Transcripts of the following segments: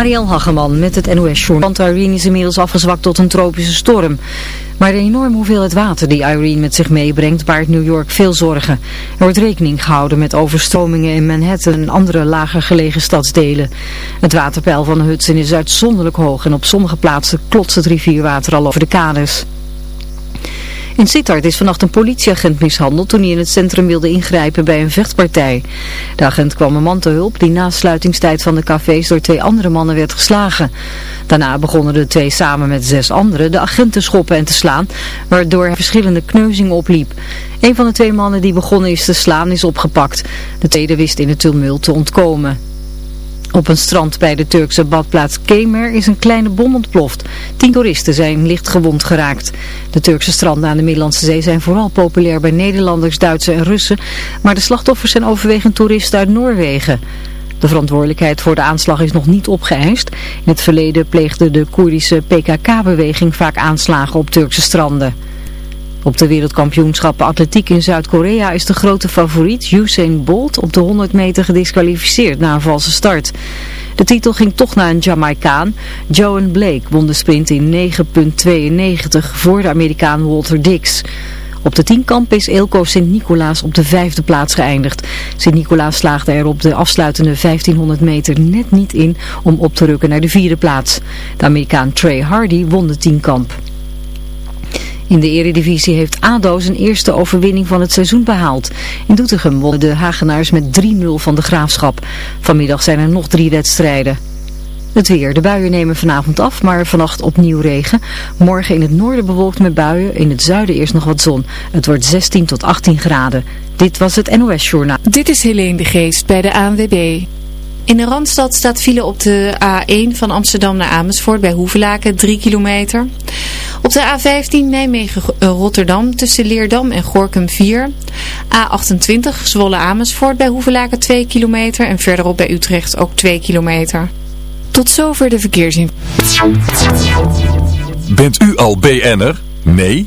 Marielle Hageman met het NOS Journal. Irene is inmiddels afgezwakt tot een tropische storm. Maar de enorme hoeveelheid water die Irene met zich meebrengt baart New York veel zorgen. Er wordt rekening gehouden met overstromingen in Manhattan en andere lager gelegen stadsdelen. Het waterpeil van Hudson is uitzonderlijk hoog en op sommige plaatsen klotst het rivierwater al over de kades. In Sittard is vannacht een politieagent mishandeld toen hij in het centrum wilde ingrijpen bij een vechtpartij. De agent kwam een man te hulp die na sluitingstijd van de cafés door twee andere mannen werd geslagen. Daarna begonnen de twee samen met zes anderen de agent te schoppen en te slaan, waardoor hij verschillende kneuzingen opliep. Een van de twee mannen die begonnen is te slaan is opgepakt. De tweede wist in het tumult te ontkomen. Op een strand bij de Turkse badplaats Kemer is een kleine bom ontploft. Tien toeristen zijn licht gewond geraakt. De Turkse stranden aan de Middellandse Zee zijn vooral populair bij Nederlanders, Duitsers en Russen. Maar de slachtoffers zijn overwegend toeristen uit Noorwegen. De verantwoordelijkheid voor de aanslag is nog niet opgeëist. In het verleden pleegde de Koerdische PKK-beweging vaak aanslagen op Turkse stranden. Op de wereldkampioenschappen atletiek in Zuid-Korea is de grote favoriet Usain Bolt op de 100 meter gedisqualificeerd na een valse start. De titel ging toch naar een Jamaicaan. Joan Blake won de sprint in 9.92 voor de Amerikaan Walter Dix. Op de tienkamp is Eelco Sint-Nicolaas op de vijfde plaats geëindigd. Sint-Nicolaas slaagde er op de afsluitende 1500 meter net niet in om op te rukken naar de vierde plaats. De Amerikaan Trey Hardy won de tienkamp. In de eredivisie heeft ADO zijn eerste overwinning van het seizoen behaald. In Doetinchem wonnen de Hagenaars met 3-0 van de Graafschap. Vanmiddag zijn er nog drie wedstrijden. Het weer. De buien nemen vanavond af, maar vannacht opnieuw regen. Morgen in het noorden bewolkt met buien, in het zuiden eerst nog wat zon. Het wordt 16 tot 18 graden. Dit was het NOS Journaal. Dit is Helene de Geest bij de ANWB. In de Randstad staat file op de A1 van Amsterdam naar Amersfoort bij Hoevelaken 3 kilometer. Op de A15 Nijmegen-Rotterdam tussen Leerdam en Gorkum 4. A28 Zwolle-Amersfoort bij Hoevelaken 2 kilometer en verderop bij Utrecht ook 2 kilometer. Tot zover de verkeersinformatie. Bent u al BN'er? Nee?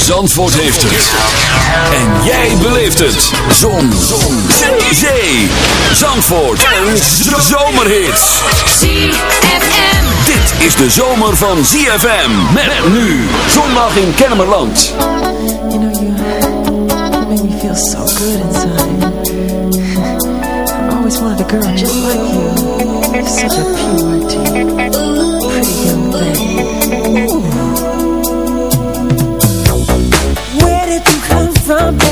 Zandvoort heeft het. En jij beleeft het. Zon. Zon. Zee. Zandvoort. En zomerhits. ZFM. Dit is de zomer van ZFM. Met nu. Zondag in Kennemerland. You know, you, make me feel so good inside. I always wanted a girl just like you. Such a purity. You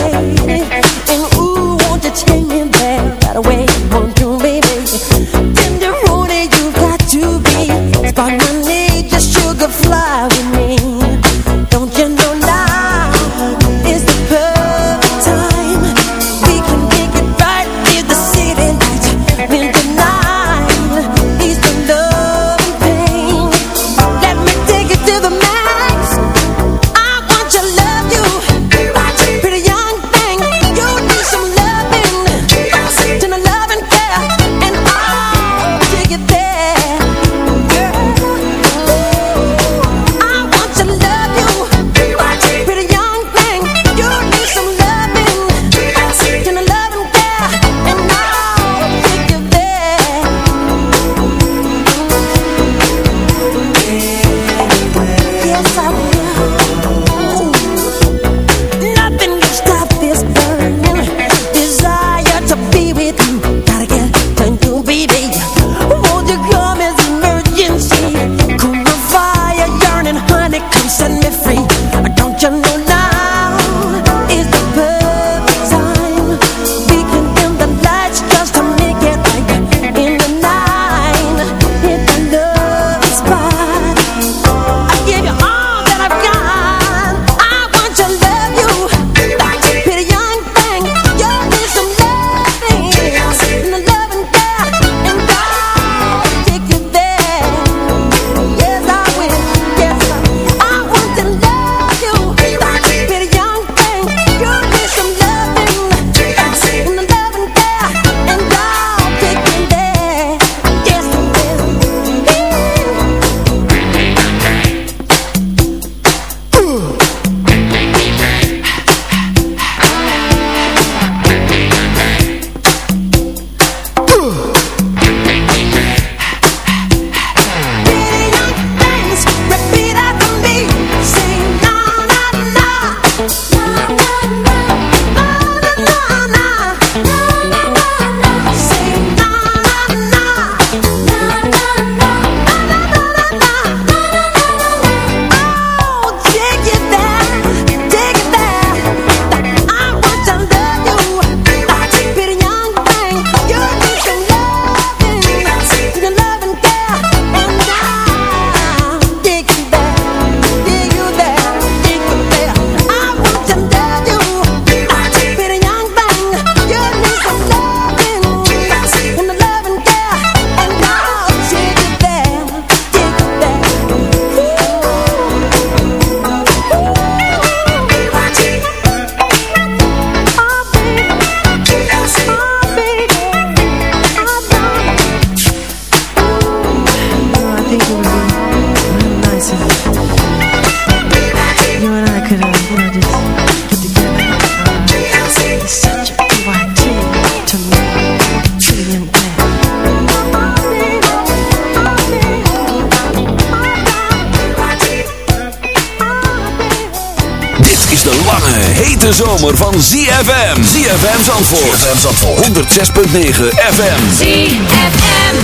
hete zomer van ZFM. ZFM Zandvoort. ZFM Zandvoort. 106.9 FM. ZFM.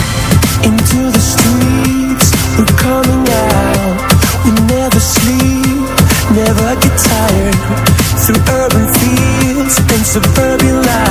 Into the streets, we're coming out. We never sleep, never get tired. Through urban fields and suburban life.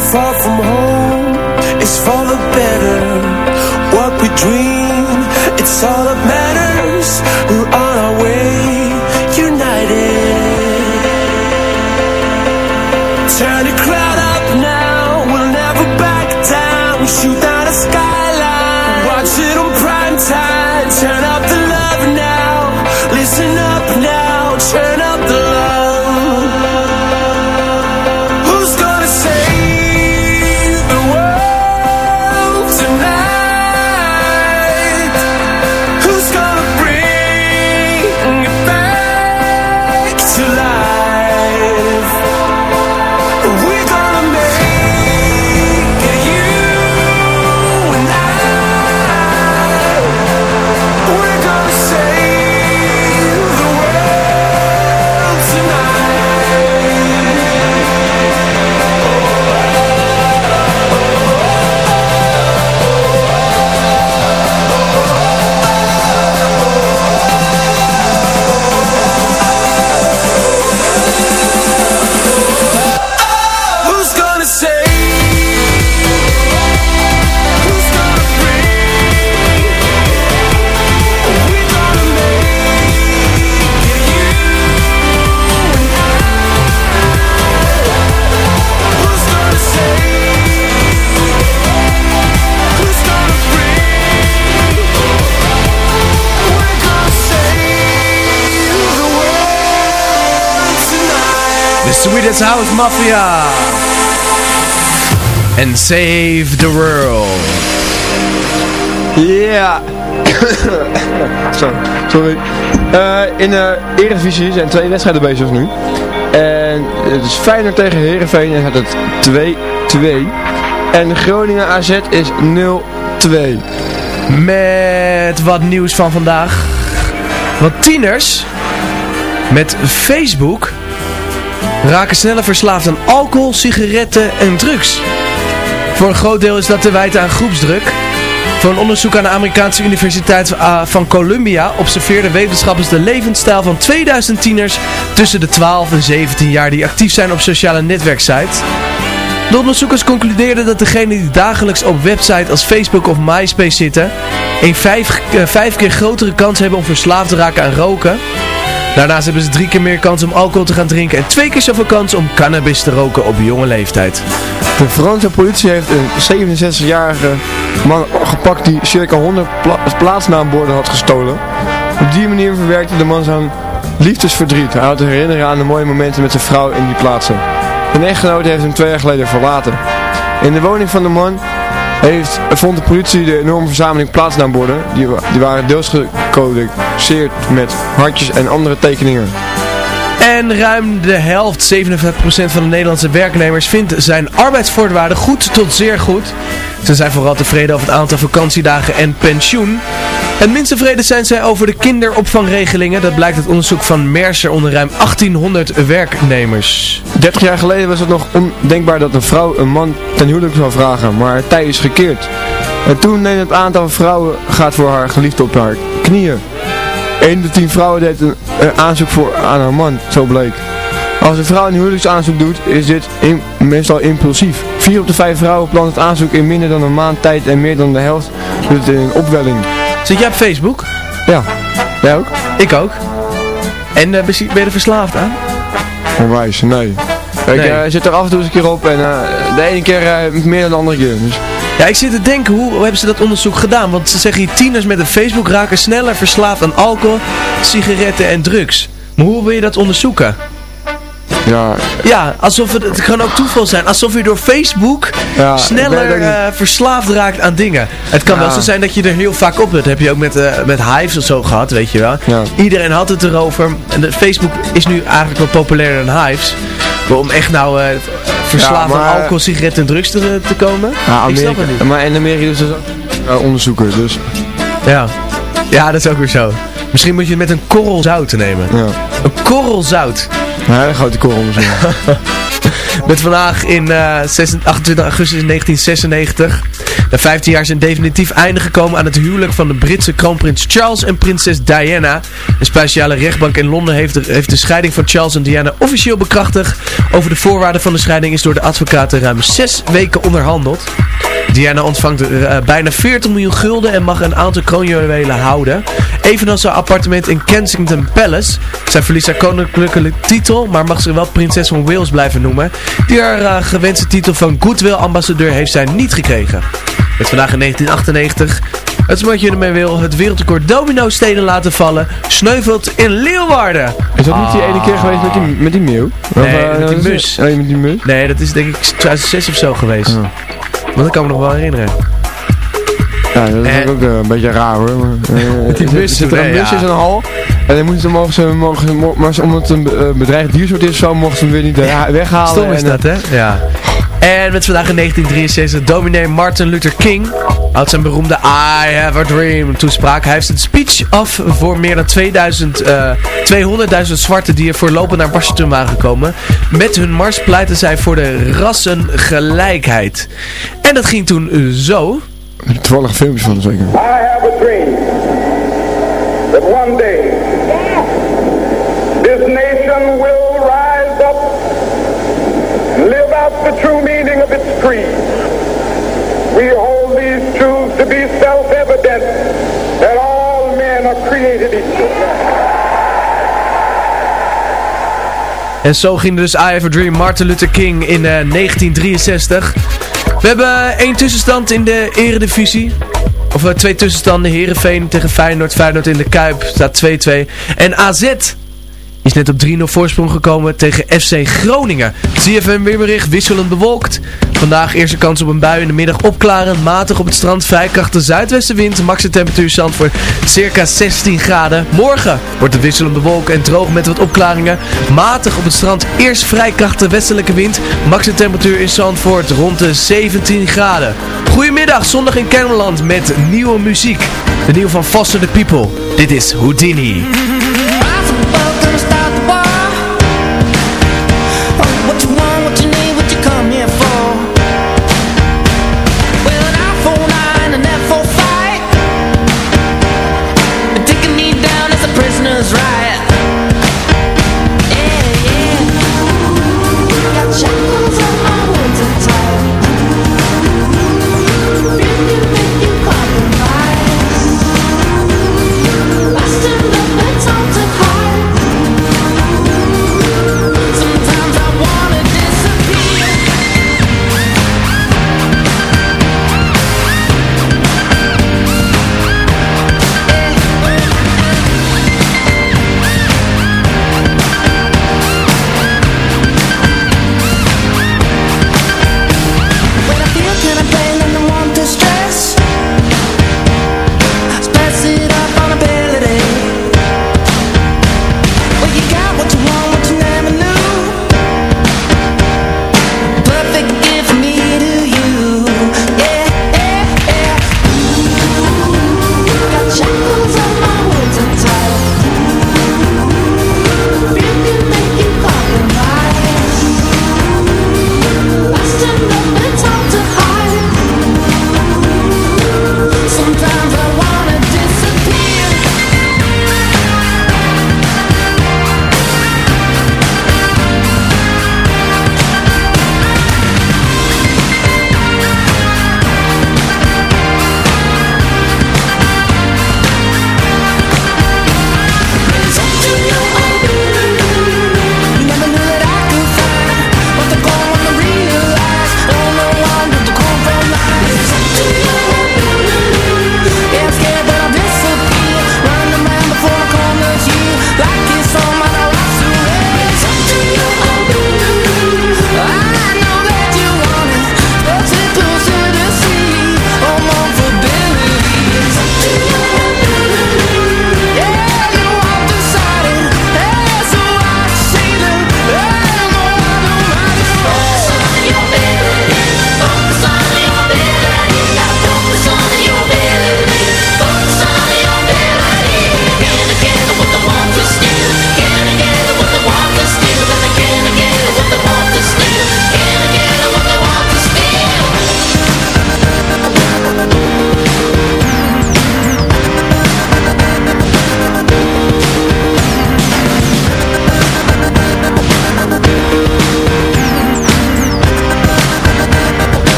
Far from home, it's for the better. What we dream, it's all that matters. We're on our way, united. Turn Swedish House Mafia. En Save the World. Ja. Zo, sorry. Eh, in de Eredivisie zijn twee wedstrijden bezig nu. En het is Feyenoord tegen Herenveen en het 2-2. En Groningen AZ is 0-2. Met wat nieuws van vandaag. Want tieners met Facebook raken sneller verslaafd aan alcohol, sigaretten en drugs. Voor een groot deel is dat te wijten aan groepsdruk. Voor een onderzoek aan de Amerikaanse Universiteit ah, van Columbia observeerden wetenschappers de levensstijl van 2000 tieners tussen de 12 en 17 jaar die actief zijn op sociale netwerksites. De onderzoekers concludeerden dat degenen die dagelijks op websites als Facebook of MySpace zitten, een vijf, eh, vijf keer grotere kans hebben om verslaafd te raken aan roken. Daarnaast hebben ze drie keer meer kans om alcohol te gaan drinken en twee keer zoveel kans om cannabis te roken op jonge leeftijd. De Franse politie heeft een 67-jarige man gepakt die circa 100 pla plaatsnaamborden had gestolen. Op die manier verwerkte de man zijn liefdesverdriet. Hij had herinneren aan de mooie momenten met zijn vrouw in die plaatsen. Zijn echtgenoot heeft hem twee jaar geleden verlaten. In de woning van de man heeft, vond de politie de enorme verzameling plaatsnaamborden. Die, die waren deels gecodeerd met hartjes en andere tekeningen. En ruim de helft, 57% van de Nederlandse werknemers, vindt zijn arbeidsvoorwaarden goed tot zeer goed. Ze zijn vooral tevreden over het aantal vakantiedagen en pensioen. Het minst tevreden zijn zij over de kinderopvangregelingen. Dat blijkt uit onderzoek van Mercer onder ruim 1800 werknemers. 30 jaar geleden was het nog ondenkbaar dat een vrouw een man ten huwelijk zou vragen, maar het tij is gekeerd. En toen neemt het aantal vrouwen gaat voor haar geliefde op haar knieën. 1 op de 10 vrouwen deed een, een aanzoek voor, aan haar man, zo bleek. Als een vrouw een huwelijksaanzoek doet, is dit in- meestal impulsief. 4 op de 5 vrouwen plant het aanzoek in minder dan een maand tijd en meer dan de helft doet het in een opwelling. Zit jij op Facebook? Ja, jij ook? Ik ook. En eh, ben je er verslaafd aan? Onwijs, nee. Ik Nee. eh, zit er af en toe eens een keer op en eh, de ene keer meer dan de andere keer. Dus Ja, ik zit te denken, hoe, hoe hebben ze dat onderzoek gedaan? Want ze zeggen hier, tieners met een Facebook raken sneller verslaafd aan alcohol, sigaretten en drugs. Maar hoe wil je dat onderzoeken? ja, Ja, alsof het, het kan ook toeval zijn. Alsof je door Facebook Ja, sneller eh, verslaafd raakt aan dingen. Het kan wel zo zijn dat je er heel vaak op bent. Dat heb je ook met, eh, met Hives of zo gehad, weet je wel. Ja. Iedereen had het erover. En de Facebook is nu eigenlijk wel populairder dan Hives. Om echt nou eh, verslaafd Ja, maar- aan alcohol, sigaretten en drugs te, te komen? ja ik snap het niet. maar in Amerika ze dat ook onderzoeken, dus Ja. ja, dat is ook weer zo. Misschien moet je het met een korrel zout nemen. ja. Een korrel zout. Een hele grote korrel misschien. Met vandaag in eh, 26 28 augustus 1996. Na 15 jaar zijn definitief einde gekomen aan het huwelijk van de Britse kroonprins Charles en prinses Diana. Een speciale rechtbank in Londen heeft de, heeft de scheiding van Charles en Diana officieel bekrachtigd. Over de voorwaarden van de scheiding is door de advocaten ruim 6 weken onderhandeld. Diana ontvangt eh, bijna 40 miljoen gulden en mag een aantal kroonjuwelen houden. Evenals haar appartement in Kensington Palace. Zij verliest haar koninklijke titel, maar mag zich wel prinses van Wales blijven noemen. Die haar eh, gewenste titel van Goodwill ambassadeur heeft zij niet gekregen. Met vandaag in 1998. Het is wat je ermee wil. Het wereldrecord domino stenen laten vallen. Sneuvelt in Leeuwarden. Is dat niet die ene keer geweest met die, met die meeuw? Nee, eh, met die mus. Nee, met die mus. Nee, dat is denk ik 2006 of zo geweest. Ja. Want dat kan me nog wel herinneren. Ja, dat is Eh. ook eh, een beetje raar hoor. Maar, eh, Die er mus, zit er een nee, mus ja. in zo'n hal. En dan moeten ze, mogen ze, mogen ze, maar ze- omdat het een eh, bedreigd diersoort is zo, mogen ze hem weer niet eh, weghalen. Stom is en, dat, hè? Ja. En met vandaag in 1963 dominee Martin Luther King houdt zijn beroemde I Have a Dream toespraak. Hij heeft een speech af voor meer dan 2000, eh 200.000 zwarten die er voorlopig naar Washington waren gekomen. Met hun mars pleiten zij voor de rassengelijkheid. En dat ging toen eh, zo. eh, Toevallig filmpjes van zeker. I have a dream that one day nation rise up live out the true meaning of its creed. We hold these truths to be self-evident that all men are created equal. En zo ging dus I Have a Dream Martin Luther King in eh, 1963. We hebben één tussenstand in de eredivisie. Of eh, twee tussenstanden. Herenveen tegen Feyenoord. Feyenoord in de Kuip staat 2-2. En AZ is net op 3-0 voorsprong gekomen tegen FC Groningen. CFM weerbericht wisselend bewolkt. Vandaag eerste kans op een bui in de middag opklarend. Matig op het strand vrij zuidwestenwind. Maximum temperatuur Zandvoort circa 16 graden. Morgen wordt het wisselend bewolkt en droog met wat opklaringen. Matig op het strand eerst vrij krachtige westelijke wind. Maximum temperatuur in Zandvoort rond de 17 graden. Goedemiddag, zondag in Kennemerland met nieuwe muziek. De nieuwe van Foster the People. Dit is Houdini.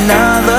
another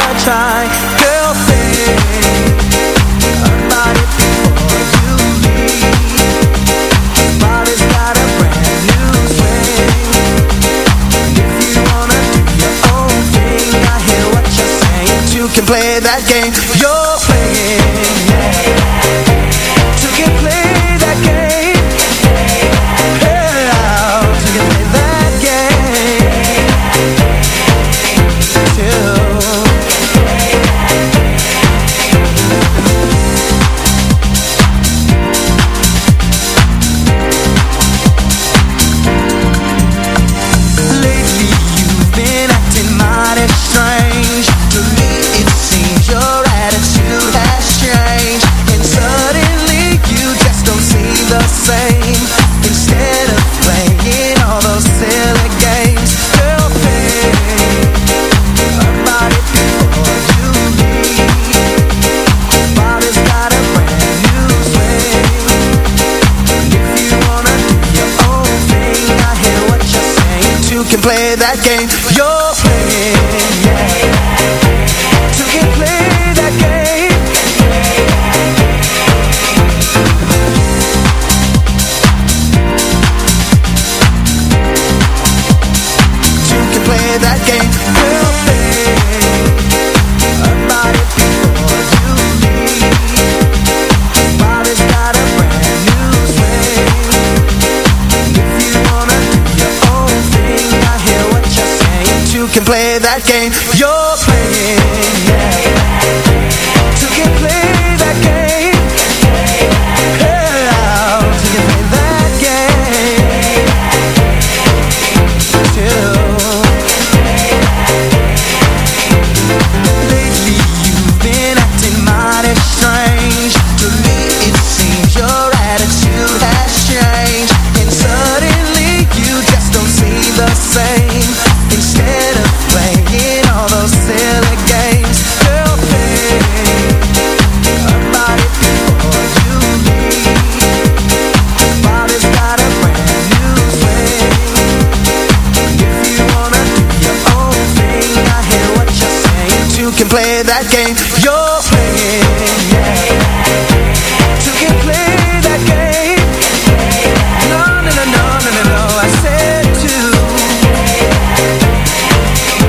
game.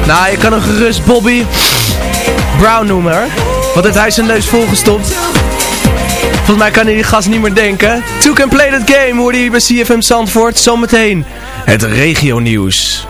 Nou, je kan hem gerust Bobby Brown noemen hoor. Want hij zijn neus volgestopt. Volgens mij kan hij die gast niet meer denken. To can play that game hoor hij bij CFM Zandvoort. Zometeen het regio nieuws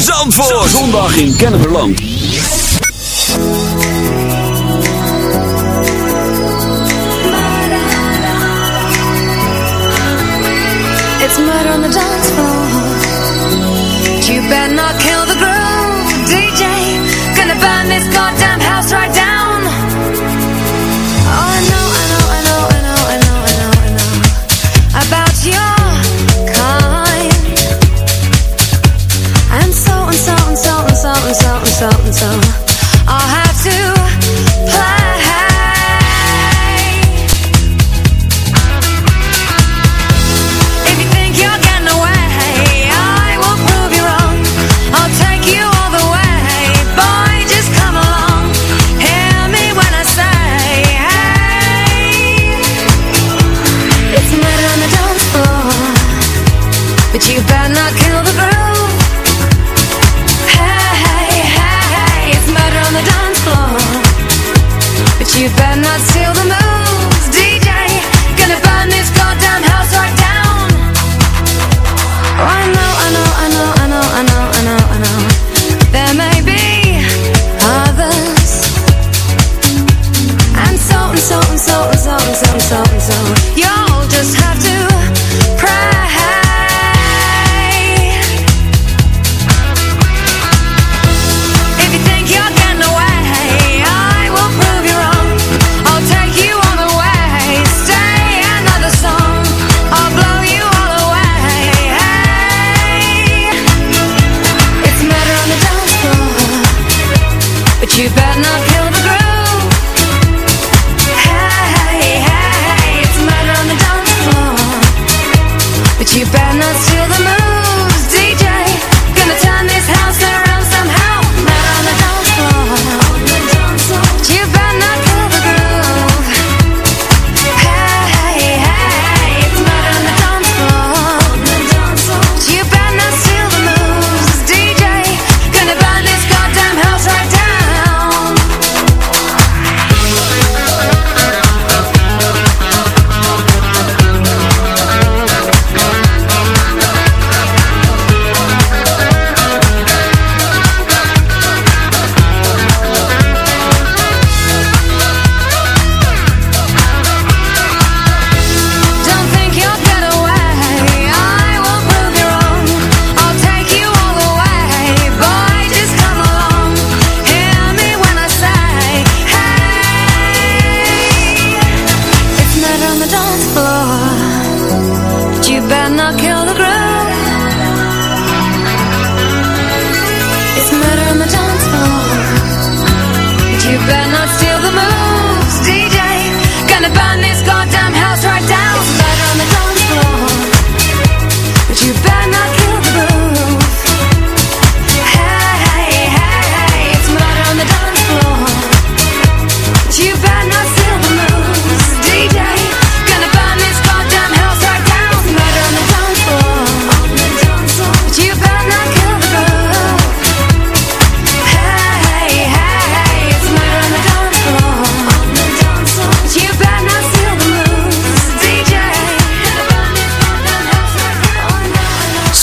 Zandvoort. Zondag in Kennemerland. You better not steal the moves, DJ Gonna burn this goddamn house right down. I know, I know, I know, I know, I know, I know, I know. There may be others. And so, and so, and so, and so, and so, and so, so You'll just have to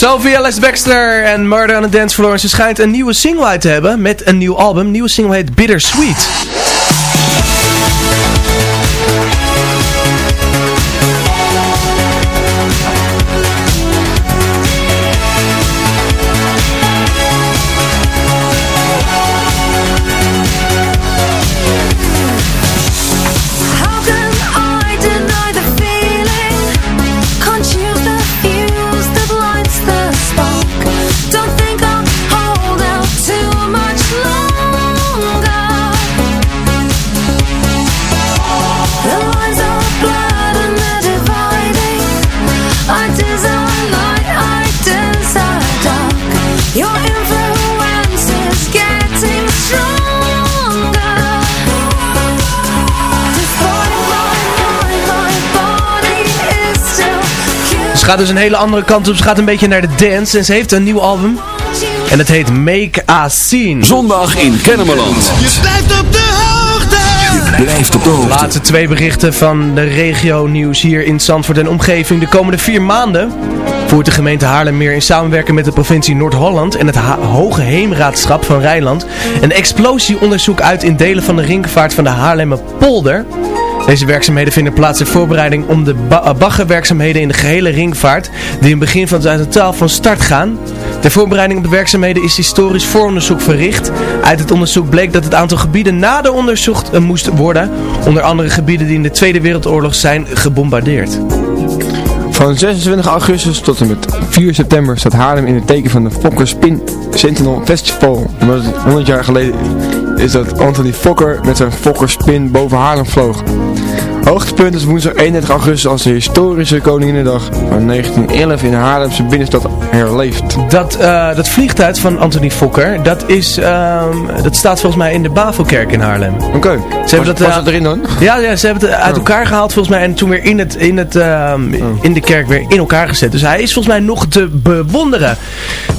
Sophia Baxter en Murder on the Dance Floor. Ze schijnt een nieuwe single uit te hebben met een nieuw album. Nieuwe single heet Bittersweet. Sweet. gaat dus een hele andere kant op. Ze gaat een beetje naar de dance en ze heeft een nieuw album. En het heet Make A Scene. Zondag in Kennemerland. Je blijft op de hoogte. Je blijft op de hoogte. Laatste twee berichten van de regio nieuws hier in Zandvoort en omgeving. De komende vier maanden voert de gemeente Haarlemmeer in samenwerking met de provincie Noord-Holland en het Hoge Heemraadschap van Rijnland een explosieonderzoek uit in delen van de ringvaart van de Haarlemmer polder. Deze werkzaamheden vinden plaats in voorbereiding om de ba- eh, baggerwerkzaamheden in de gehele ringvaart, die in begin van 2012 van start gaan. Ter voorbereiding op de werkzaamheden is historisch vooronderzoek verricht. Uit het onderzoek bleek dat het aantal gebieden nader onderzocht eh, moest worden, onder andere gebieden die in de Tweede Wereldoorlog zijn gebombardeerd. Van 26 augustus tot en met 4 september staat Haarlem in het teken van de Fokker Spin Sentinel Festival. Omdat het 100 jaar geleden is dat Anthony Fokker met zijn Fokker Spin boven Haarlem vloog. Hoogtepunt is woensdag 31 augustus als de historische Koninginnedag van 1911 in de Haarlemse binnenstad herleeft. Dat, eh, dat vliegtuig van Anthony Fokker, dat, is, ehm, dat staat volgens mij in de Bavelkerk in Haarlem. Oké, Ze hebben Was- dat, was eh, erin dan? Ja, ja, ze hebben het uit elkaar gehaald volgens mij en toen weer in, het, in, het, ehm, in de kerk weer in elkaar gezet. Dus hij is volgens mij nog te bewonderen.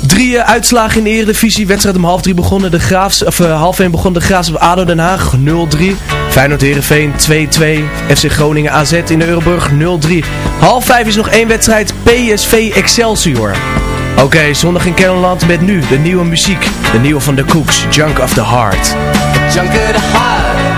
Drie eh, uitslagen in de Eredivisie. Wedstrijd om half drie begonnen. De Graafs, of, eh, half één begon de Graafs op ADO Den Haag 0-3. Feyenoord Heerenveen 2-2. FC Groningen AZ in de Euroburg 0-3. Half vijf is nog één wedstrijd. PSV Excelsior. Oké, zondag in Kennemerland met nu de nieuwe muziek. De nieuwe van The Cooks, Junk of the Heart. Junk of the heart,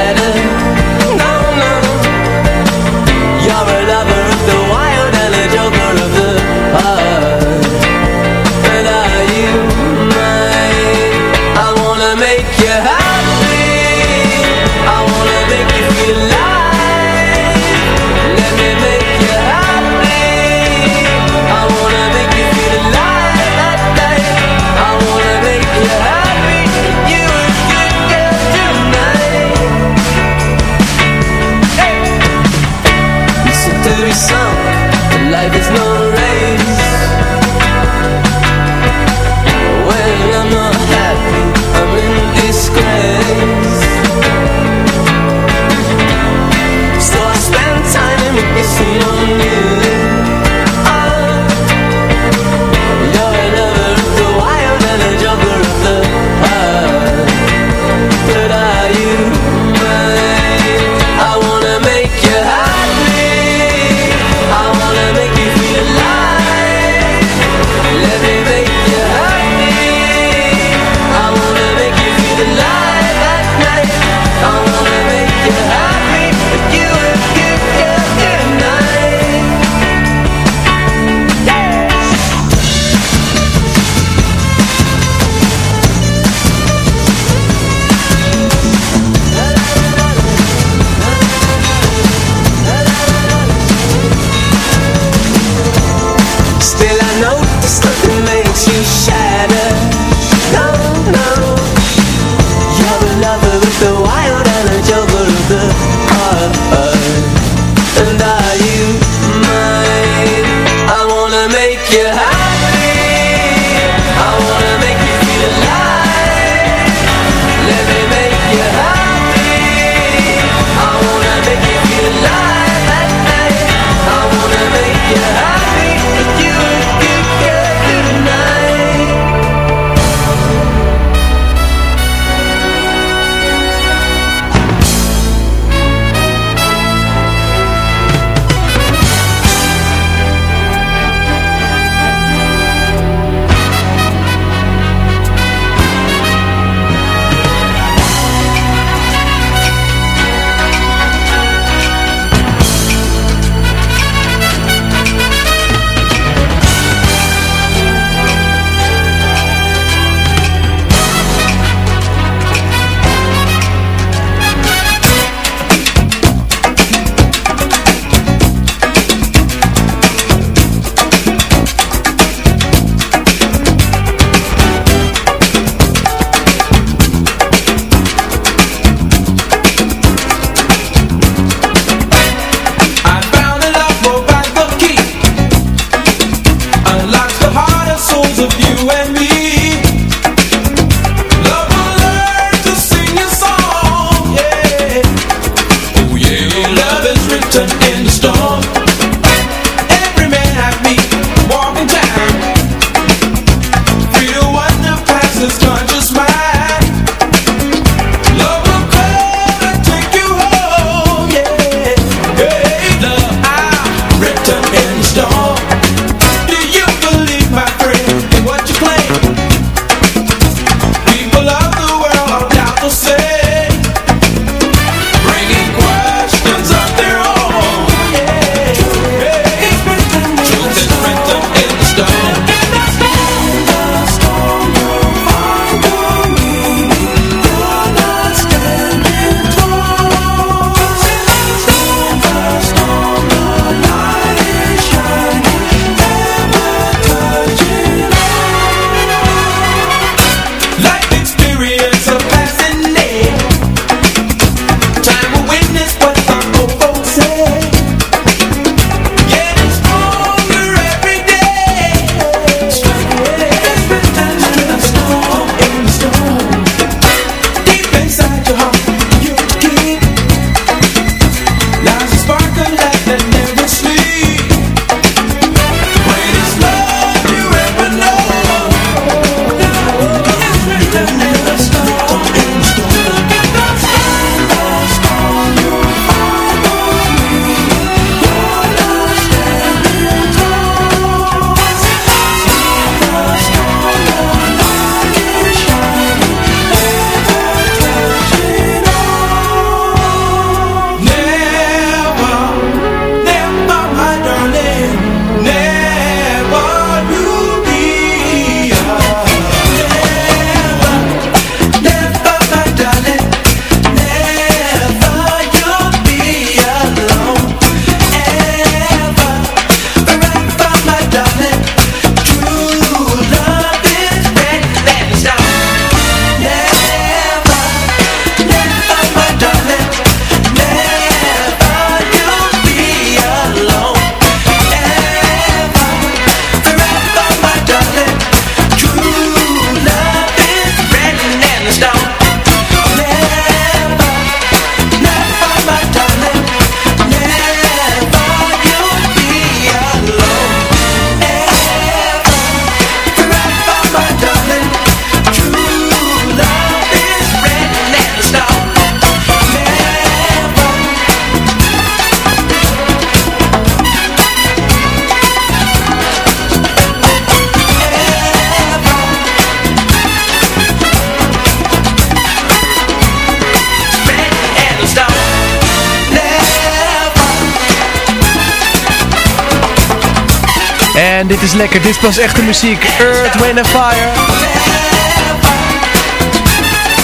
dit is lekker. Dit is pas echte muziek. Earth, Wind and Fire.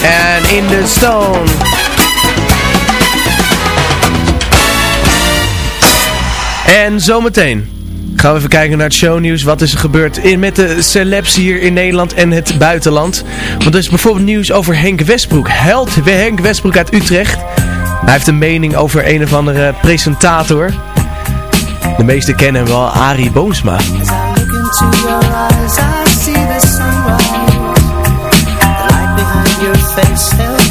En In The Stone. En zometeen gaan we even kijken naar het shownieuws. Wat is er gebeurd in, met de celebs hier in Nederland en het buitenland. Want er is bijvoorbeeld nieuws over Henk Westbroek. Held Henk Westbroek uit Utrecht. Hij heeft een mening over een of andere presentator. De meesten kennen hem wel, Ari Boomsma. face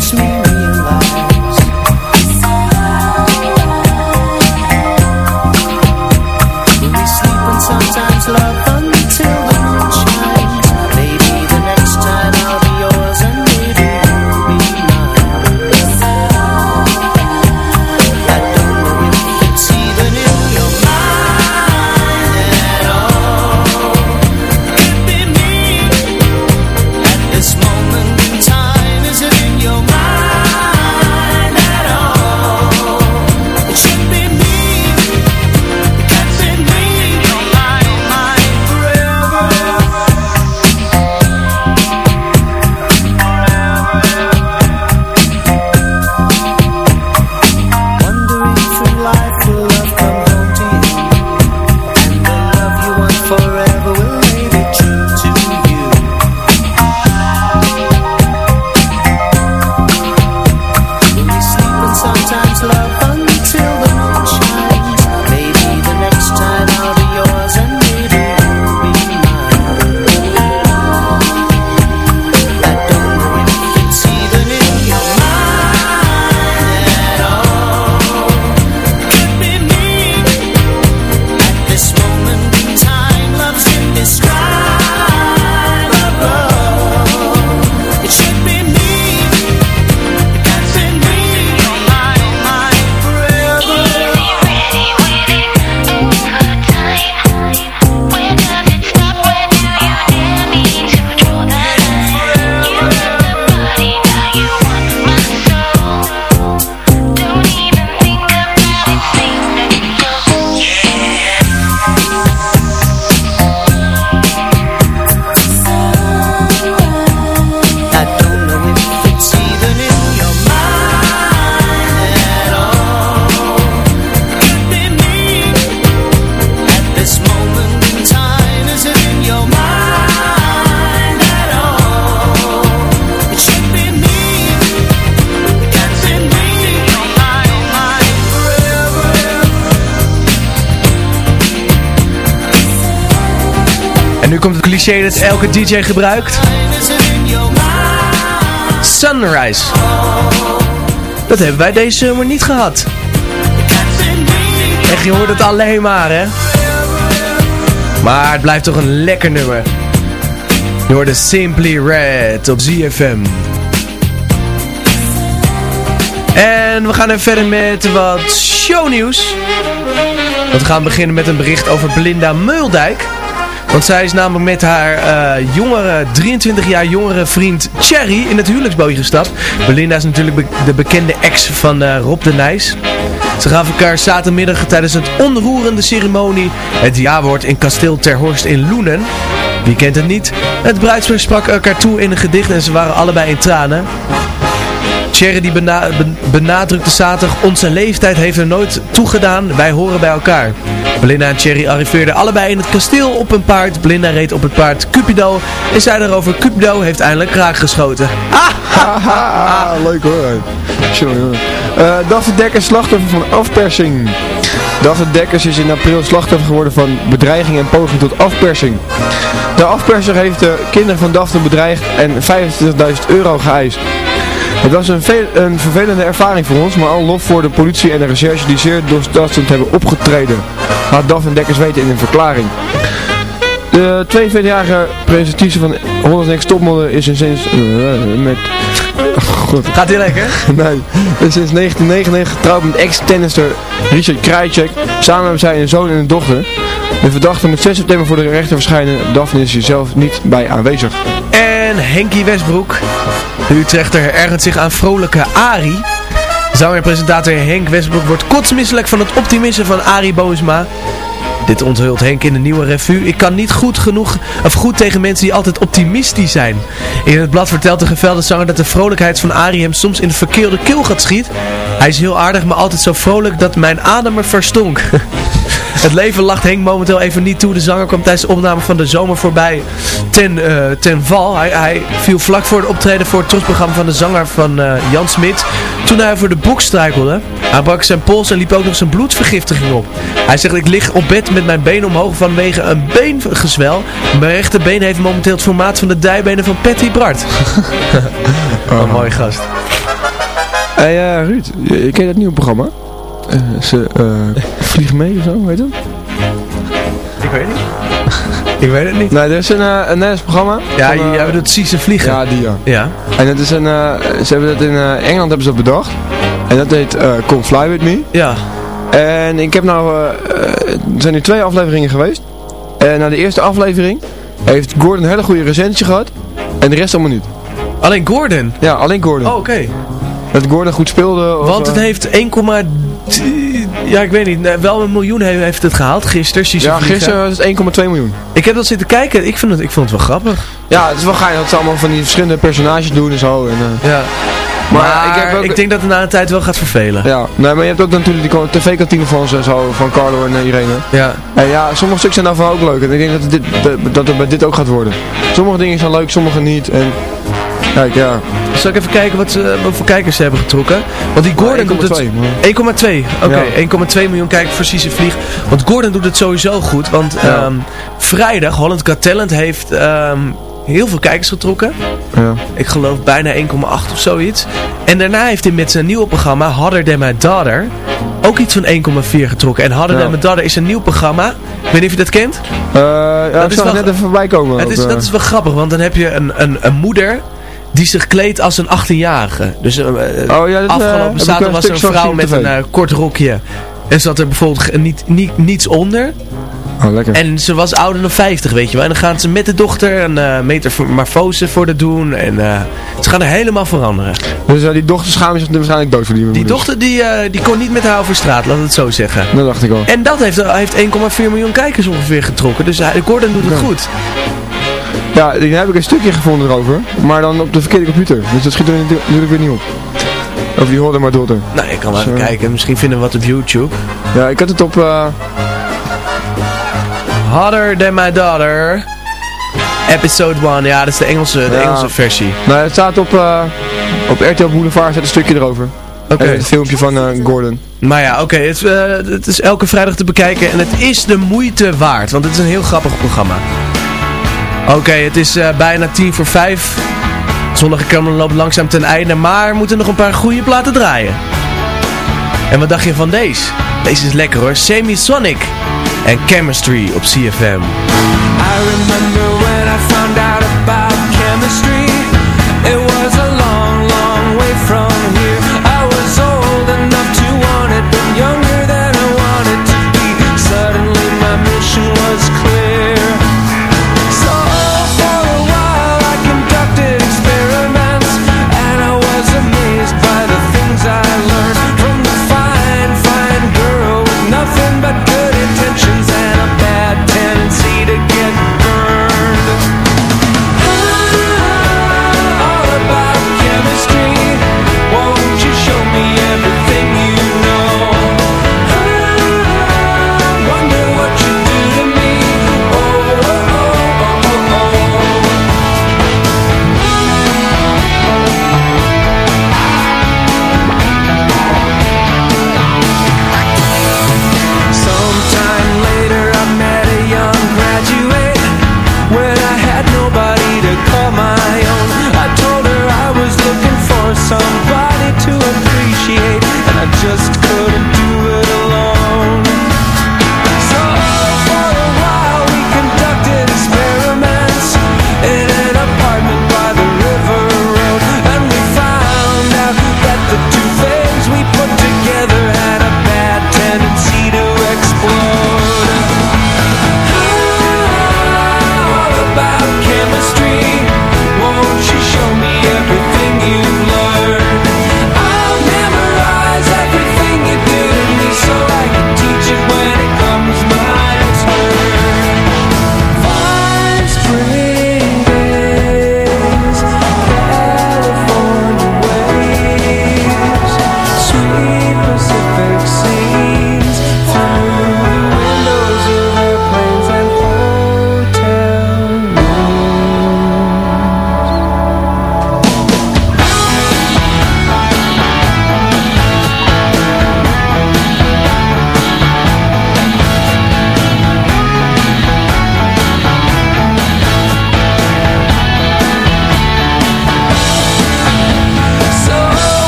nu komt het cliché dat elke DJ gebruikt. Sunrise. Dat hebben wij deze zomer niet gehad. Echt, je hoort het alleen maar, hè? Maar het blijft toch een lekker nummer. Je hoorde Simply Red op ZFM. En we gaan even verder met wat shownieuws. Want we gaan beginnen met een bericht over Belinda Meuldijk. Want zij is namelijk met haar eh, jongere, 23 jaar jongere vriend Cherry in het huwelijksbootje gestapt. Belinda is natuurlijk de bekende ex van eh, Rob de Nijs. Ze gaven elkaar zaterdagmiddag tijdens het onroerende ceremonie het jawoord in kasteel Ter Horst in Loenen. Wie kent het niet? Het bruidspaar sprak elkaar toe in een gedicht en ze waren allebei in tranen. Cherry die bena- ben- benadrukte zaterdag, onze leeftijd heeft er nooit toegedaan, wij horen bij elkaar. Belinda en Cherry arriveerden allebei in het kasteel op een paard. Belinda reed op het paard Cupido en zei daarover, Cupido heeft eindelijk raak geschoten. Ah, leuk hoor. Sorry hoor. Eh Daphne Dekkers slachtoffer van afpersing. Daphne Dekkers is in april slachtoffer geworden van bedreiging en poging tot afpersing. De afperser heeft de kinderen van Daphne bedreigd en 25.000 euro geëist. Het was een, een vervelende ervaring voor ons, maar al lof voor de politie en de recherche die zeer doortastend hebben opgetreden. Laat Daphne Dekkers weten in een verklaring. De 42-jarige presentatrice van Holland Next Topmodel is in sinds... eh, met... Gaat hij lekker? Nee, is sinds 1999 getrouwd met ex-tennister Richard Krajcek. Samen hebben zij een zoon en een dochter. De verdachte moet 6 september voor de rechter verschijnen. Daphne is hier zelf niet bij aanwezig. En Henkie Westbroek. De Utrechter ergert zich aan vrolijke Ari. Zanger en presentator Henk Westbroek wordt kotsmisselijk van het optimisme van Arie Boomsma. Dit onthult Henk in de nieuwe revue. Ik kan niet goed genoeg of goed tegen mensen die altijd optimistisch zijn. In het blad vertelt de gevelde zanger dat de vrolijkheid van Arie hem soms in de verkeerde keelgat schiet. Hij is heel aardig, maar altijd zo vrolijk dat mijn adem er verstonk. Het leven lacht Henk momenteel even niet toe. De zanger kwam tijdens de opname van de zomer voorbij ten, eh, ten val. Hij, hij viel vlak voor het optreden voor het trostprogramma van de zanger van eh, Jan Smit. Toen hij over de boek struikelde. Hij brak zijn pols en liep ook nog zijn bloedvergiftiging op. Hij zegt ik lig op bed met mijn been omhoog vanwege een beengezwel. Mijn rechterbeen heeft momenteel het formaat van de dijbenen van Patty Bart. oh, een mooie gast. Hé hey, eh, Ruud, je, je dat nieuwe programma? Eh, ze vliegen mee of zo, weet je? Ik weet niet. Ik weet het niet. Nee, er is een, eh, een Nederlands programma. Ja, van, eh, jij bedoelt Cisse Vliegen. Ja, die ja. Ja. En het is een, eh, ze hebben dat in Engeland hebben ze dat bedacht. En dat heet Come Fly With Me. Ja. En ik heb nou, er zijn nu twee afleveringen geweest. En na de eerste aflevering heeft Gordon een hele goede recensie gehad. En de rest allemaal niet. Alleen Gordon? Ja, alleen Gordon. Oh, oké. Dat Gordon goed speelde. of, Want het heeft 1,3... Ja, ik weet niet. Wel een miljoen he- heeft het gehaald gisteren. Ja, gisteren was het 1,2 miljoen. Ik heb dat zitten kijken. Ik, vind het, ik vond het wel grappig. Ja, het is wel geinig dat ze allemaal van die verschillende personages doen en zo. En, eh, Ja. Maar, Maar, ik heb ook... denk dat het na een tijd wel gaat vervelen. Ja, nee, maar je hebt ook natuurlijk die tv-kantine van ze, zo, van Carlo en eh, Irene. Ja. En ja, sommige stukken zijn daarvan ook leuk. En ik denk dat het, dit, dat- dat het bij dit ook gaat worden. Sommige dingen zijn leuk, sommige niet. En kijk, ja. Zal ik even kijken wat, ze, wat voor kijkers ze hebben getrokken? Want die Gordon doet het... 1,2, maar- 1,2. Oké, Ja. 1,2 miljoen kijkers voor Cisse Vlieg. Want Gordon doet het sowieso goed. Want Ja. ehm, vrijdag, Holland Got Talent heeft ehm, heel veel kijkers getrokken. Ja. Ik geloof bijna 1,8 of zoiets. En daarna heeft hij met zijn nieuwe programma Harder Than My Daughter ook iets van 1,4 getrokken. En Harder Ja. Than My Daughter is een nieuw programma. Ik weet niet of je dat kent. Eh, ja, Dat ik is zag wel- net even voorbij komen. Het is, eh. dat is wel grappig, want dan heb je een, een, een moeder die zich kleedt als een 18-jarige. Dus eh, Oh ja, dat, eh, afgelopen zaterdag was er een vrouw met een eh, kort rokje. En zat er bijvoorbeeld niet, niet, niets onder. Oh, lekker. En ze was ouder dan 50, weet je wel. En dan gaan ze met de dochter een eh metamorfose voor de doen. En eh, ze gaan er helemaal veranderen. Dus eh, die dochter schaam zich waarschijnlijk dood voor die Die dochter die, eh, die kon niet met haar over straat, laat het zo zeggen. Dat dacht ik al. En dat heeft, heeft 1,4 miljoen kijkers ongeveer getrokken. Dus Gordon doet het Ja. goed. Ja, daar heb ik een stukje gevonden erover. Maar dan op de verkeerde computer. Dus dat schiet er natu- natuurlijk weer niet op. Over die Holder maar dotter. Nou, ik kan wel Zo. even kijken. Misschien vinden we wat op YouTube. Ja, ik had het op... Harder Than My Daughter. Episode 1. Ja, dat is de Engelse, de Ja. Engelse versie. nou, het staat op, eh, op RTL Boulevard staat een stukje erover. Oké. Het filmpje van eh, Gordon. Maar ja, oké. het, het is elke vrijdag te bekijken. En het is de moeite waard. Want het is een heel grappig programma. Oké, het is eh, bijna tien voor vijf. Zonnige Cameron loopt langzaam ten einde, maar we moeten nog een paar goede platen draaien. En wat dacht je van deze? Deze is lekker hoor, Semi Sonic en Chemistry op CFM. I remember when I found out about chemistry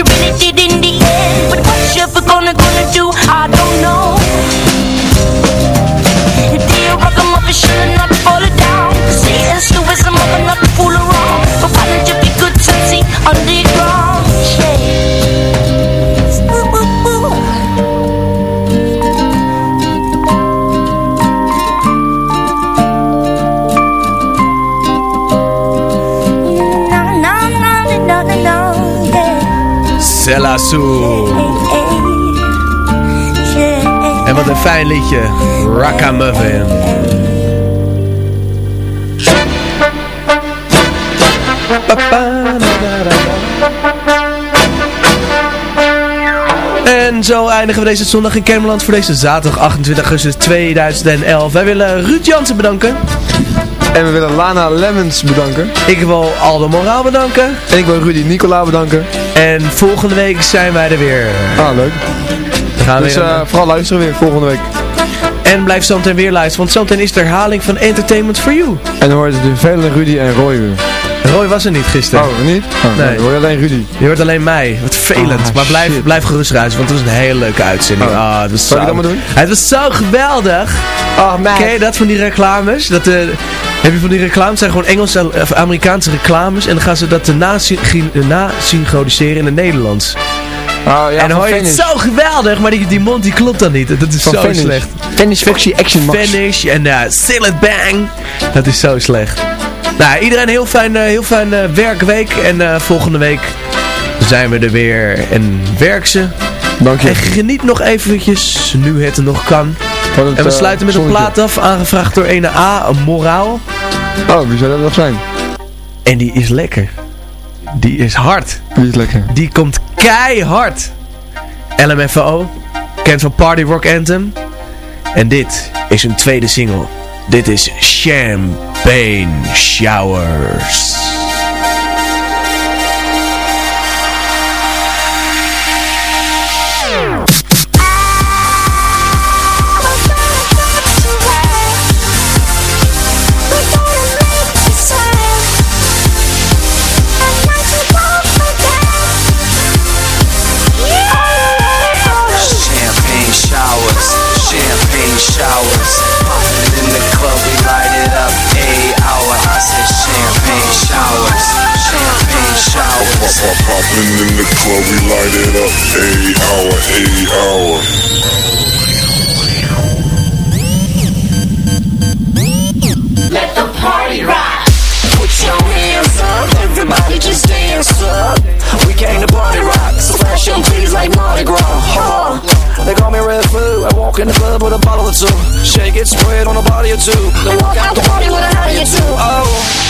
You really did En wat een fijn liedje. Ragamuffin. En zo eindigen we deze zondag in Kermeland voor deze zaterdag 28 augustus 2011. Wij willen Ruud Jansen bedanken. En we willen Lana Lemmens bedanken. Ik wil Aldo Moraal bedanken. En ik wil Rudy Nicola bedanken. En volgende week zijn wij er weer. Ah, leuk. We gaan Dus weer eh, vooral luisteren weer volgende week. En blijf zometeen weer luisteren, want zometeen is de herhaling van Entertainment for You. En dan hoort de vele Rudy en Roy weer. Roy was er niet gisteren. Oh, niet? Oh, Nee. hoor je alleen Rudy. Je hoort alleen mij. Wat vervelend. Ah, maar blijf, shit. blijf gerust ruis, want het was een hele leuke uitzending. Oh. Het was Zal zo... ik dat maar doen? Het was zo geweldig. Oh, man. Ken je dat van die reclames? Dat, eh, heb je van die reclames? Het zijn gewoon Engelse of Amerikaanse reclames. En dan gaan ze dat eh, nasyn- eh, nasynchroniseren in het Nederlands. Oh, ja, en hoor je het zo geweldig, maar die, die mond die klopt dan niet. Dat is Van zo slecht. Finish Factory Action Max. Finish en uh, It Bang. Dat is zo slecht. Nou, iedereen heel fijn, eh, heel fijn eh, werkweek. En eh, volgende week zijn we er weer. En werk ze. Dank je. En geniet nog eventjes, nu het nog kan. Het, En we sluiten met een plaat af, aangevraagd door ene A, een moraal. Oh, wie zou dat nog zijn? En die is lekker. Die is hard. Die is lekker. Die komt keihard. LMFAO, kent van Party Rock Anthem. En dit is een tweede single. Dit is Bane Showers. Showers. Popping in the club, we light it up. A hour, a hour. Let the party rock. Put your hands up, everybody just dance up. We came to party rock, so flash your titties like Mardi Gras. Huh. They call me Red Flu. I walk in the club with a bottle or two. Shake it, spread on a body or two. Then walk out the party with a hottie or two. Oh.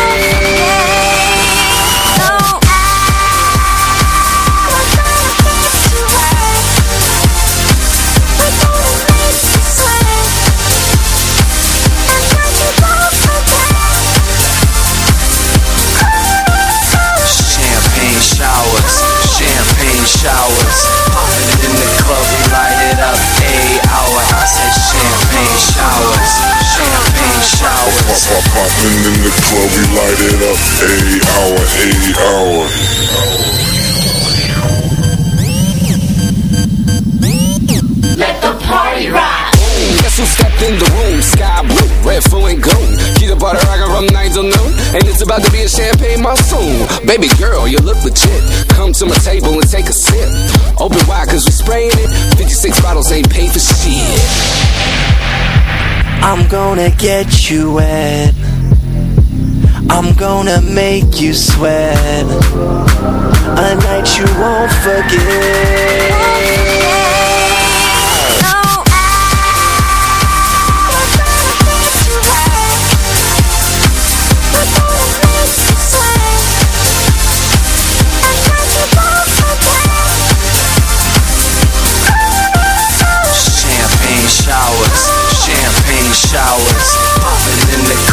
Showers. In the club, we light it up. A hour, I said champagne showers, champagne showers. Pop, in the club, we light it up. A hour, a hour. Step in the room, sky blue, red, full and gold. Keep the party rocking from 9 till noon. And it's about to be a champagne monsoon. Baby girl, you look legit. Come to my table and take a sip. Open wide, cause we spraying it. 56 bottles ain't paid for shit. I'm gonna get you wet. I'm gonna make you sweat. A night you won't forget.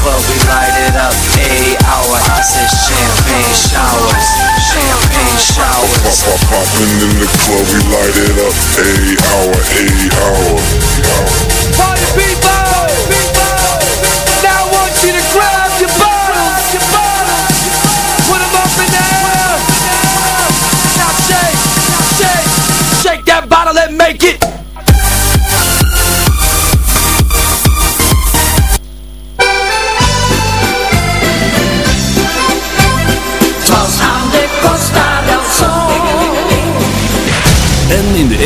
In the club, we light it up. A hour, I said champagne showers, champagne showers. Pop, pop, popping in the club, we light it up. A hour, a hour. Party people! people. Now I want you to grab your bottles, your bottles, put 'em up in the air. Now shake, shake, shake that bottle and make it.